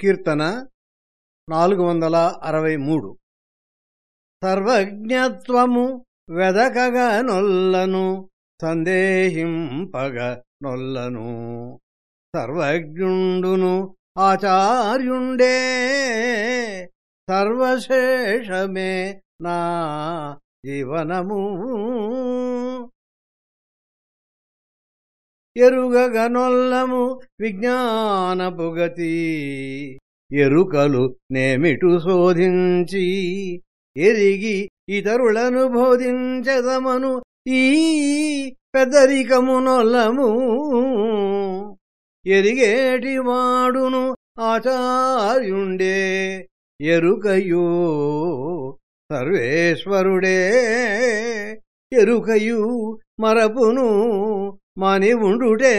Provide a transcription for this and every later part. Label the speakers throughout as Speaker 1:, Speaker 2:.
Speaker 1: కీర్తన నాలుగు వందల అరవై మూడు. సర్వజ్ఞత్వము వెదకగా నొల్లను సందేహింపగ నొల్లను సర్వజ్ఞుండును ఆచార్యుండే సర్వశేషమే నా జీవనము. ఎరుగగనొల్లము విజ్ఞానపుగతి ఎరుకలు నేమిటు శోధించి ఎరిగి ఇతరులను బోధించదమను ఈ పెద్దరికమునొల్లము ఎరిగేటి వాడును ఆచార్యుండే ఎరుకయూ సర్వేశ్వరుడే ఎరుకయు మరపును మని ఉండుటే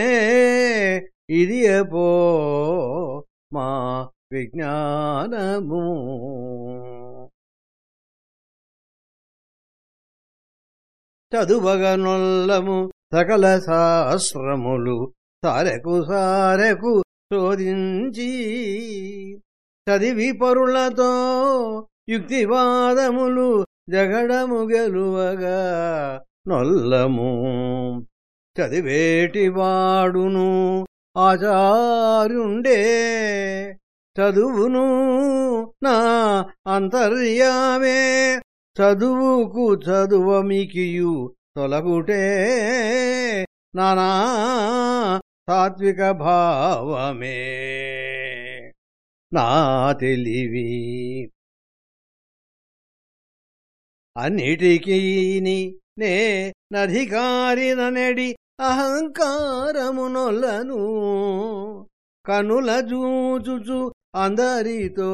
Speaker 1: ఇది పో మా విజ్ఞానము. చదువగనొల్లము సకల శాస్త్రములు సారెకు సారెకు శోధించి చదివి పరులతో యుక్తివాదములు జగడము గెలువగా నొల్లము. చదివేటివాడును ఆచారుండే చదువును నా అంతర్యామే. చదువుకు చదువమికియు తొలగుటే. నానా సాత్విక భావమే నా తెలివి అన్నిటికీని నే నధికారిననెడి అహంకారమునొలను కనుల జూచుచు అందరితో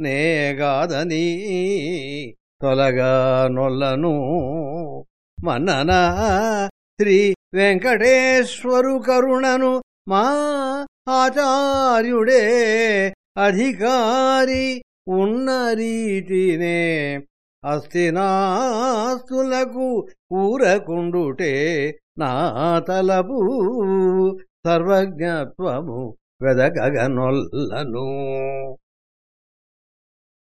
Speaker 1: నేగాదని తొలగా నొల్లను మన్నన శ్రీ వెంకటేశ్వరు కరుణను మా ఆచార్యుడే అధికారి ఉన్న రీతినే అస్థినాస్తులకు ఊరకుండుటే నా తలపు సర్వజ్ఞత్వము వెదగగనొల్లను.